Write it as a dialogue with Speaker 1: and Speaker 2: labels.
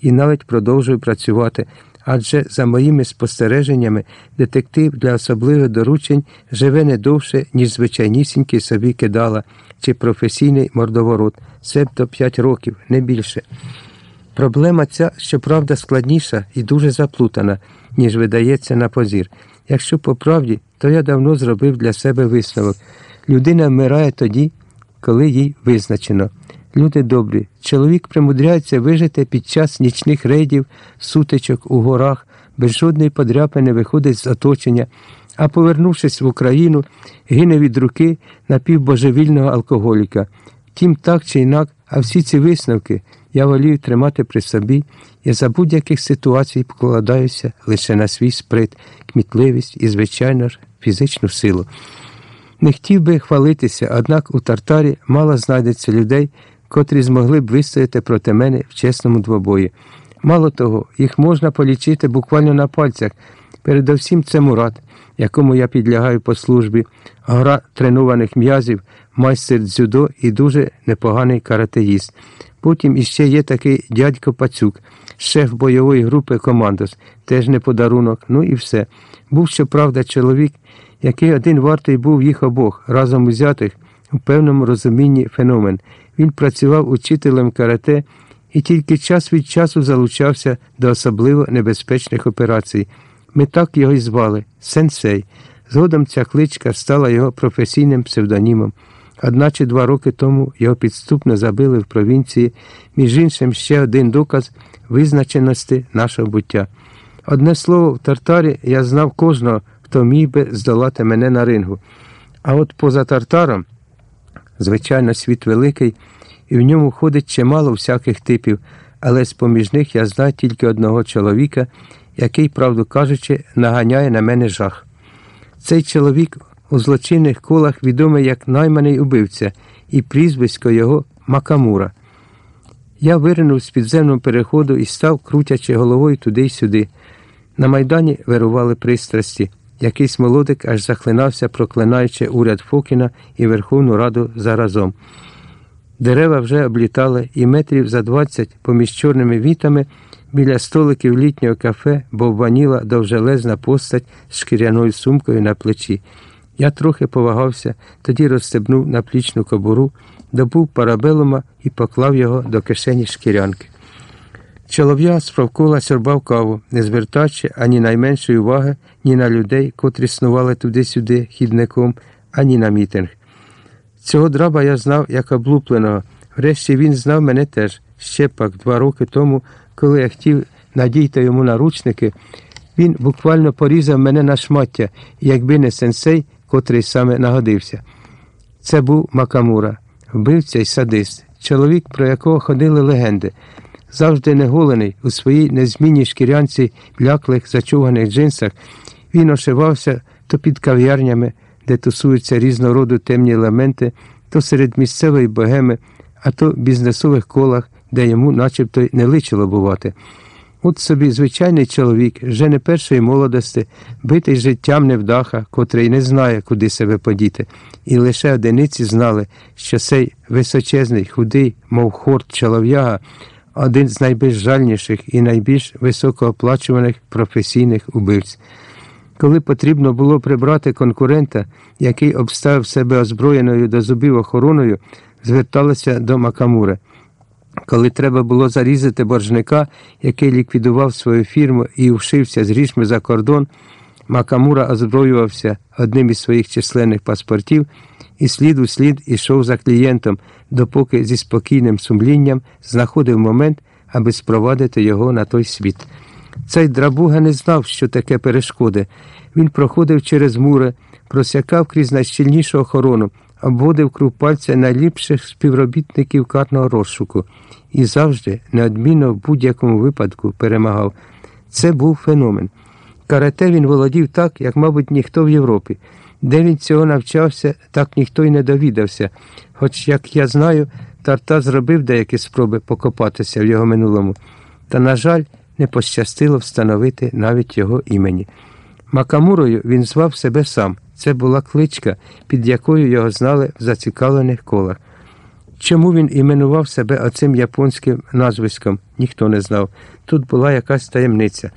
Speaker 1: і навіть продовжую працювати. Адже, за моїми спостереженнями, детектив для особливих доручень живе не довше, ніж звичайнісінький собі кидала чи професійний мордоворот, себто 5 років, не більше. Проблема ця, щоправда, складніша і дуже заплутана, ніж видається на позір. Якщо по правді, то я давно зробив для себе висновок. Людина вмирає тоді, коли їй визначено. Люди добрі, чоловік примудряється вижити під час нічних рейдів, сутичок у горах, без жодної подряпини виходить з оточення, а повернувшись в Україну, гине від руки напівбожевільного алкоголіка. Втім, так чи інак, а всі ці висновки я волію тримати при собі і за будь-яких ситуацій покладаюся лише на свій сприт, кмітливість і, звичайно ж, фізичну силу. Не хотів би хвалитися, однак у тартарі мало знайдеться людей, котрі змогли б вистояти проти мене в чесному двобої. Мало того, їх можна полічити буквально на пальцях. Передовсім це Мурат, якому я підлягаю по службі, гра тренованих м'язів, майстер дзюдо і дуже непоганий каратеїст. Потім іще є такий дядько Пацюк, шеф бойової групи Командос, теж не подарунок, ну і все. Був, щоправда, чоловік, який один вартий був їх обох, разом узятих, у певному розумінні феномен. Він працював учителем карате і тільки час від часу залучався до особливо небезпечних операцій. Ми так його й звали Сенсей. Згодом ця кличка стала його професійним псевдонімом. Одначе два роки тому його підступно забили в провінції, між іншим ще один доказ визначеності нашого буття. Одне слово, в тартарі я знав кожного, хто міг би здолати мене на рингу. А от поза тартаром, звичайно, світ великий, і в ньому ходить чимало всяких типів, але з поміж них я знаю тільки одного чоловіка, який, правду кажучи, наганяє на мене жах. Цей чоловік у злочинних колах відомий як найманий убивця, і прізвисько його Макамура. Я виринув з підземного переходу і став, крутячи головою туди й сюди. На майдані вирували пристрасті. Якийсь молодик аж захлинався, проклинаючи уряд Фокіна і Верховну Раду заразом. Дерева вже облітали, і метрів за двадцять поміж чорними вітами біля столиків літнього кафе бовваніла довжелезна постать з шкіряною сумкою на плечі. Я трохи повагався, тоді розстебнув наплічну кобуру, добув парабелума і поклав його до кишені шкірянки. Чолов'я справкола сорбав каву, не звертаючи ані найменшої уваги ні на людей, котрі снували туди-сюди хідником, ані на мітинг. Цього драба я знав як облупленого. Врешті він знав мене теж ще пак два роки тому, коли я хотів надійти йому наручники, він буквально порізав мене на шмаття, якби не сенсей, котрий саме нагодився. Це був Макамура, вбивця й садист, чоловік, про якого ходили легенди, завжди неголений у своїй незмінній шкірянці бляклих зачуганих джинсах, він ошивався то під кав'ярнями, де тусуються різного роду темні елементи, то серед місцевої богеми, а то в бізнесових колах, де йому начебто й не личило бувати. От собі звичайний чоловік, вже не першої молодості, битий життям невдаха, котрий не знає, куди себе подіти, і лише одиниці знали, що цей височезний, худий, мов хорт чолов'яга, один з найбезжальніших і найбільш високооплачуваних професійних убивць. Коли потрібно було прибрати конкурента, який обставив себе озброєною до зубів охороною, зверталися до Макамури. Коли треба було зарізати боржника, який ліквідував свою фірму і вшився з грішми за кордон, Макамура озброювався одним із своїх численних паспортів і слід у слід ішов за клієнтом, допоки зі спокійним сумлінням знаходив момент, аби спровадити його на той світ. Цей драбуга не знав, що таке перешкоди. Він проходив через мури, просякав крізь найщільнішу охорону, обводив круг пальця найліпших співробітників карного розшуку і завжди, неодмінно в будь-якому випадку, перемагав. Це був феномен. Карате він володів так, як, мабуть, ніхто в Європі. Де він цього навчався, так ніхто й не довідався. Хоч, як я знаю, Тарта зробив деякі спроби покопатися в його минулому. Та, на жаль, не пощастило встановити навіть його імені. Макамурою він звав себе сам. Це була кличка, під якою його знали в зацікавлених колах. Чому він іменував себе оцим японським назвиськом, ніхто не знав. Тут була якась таємниця.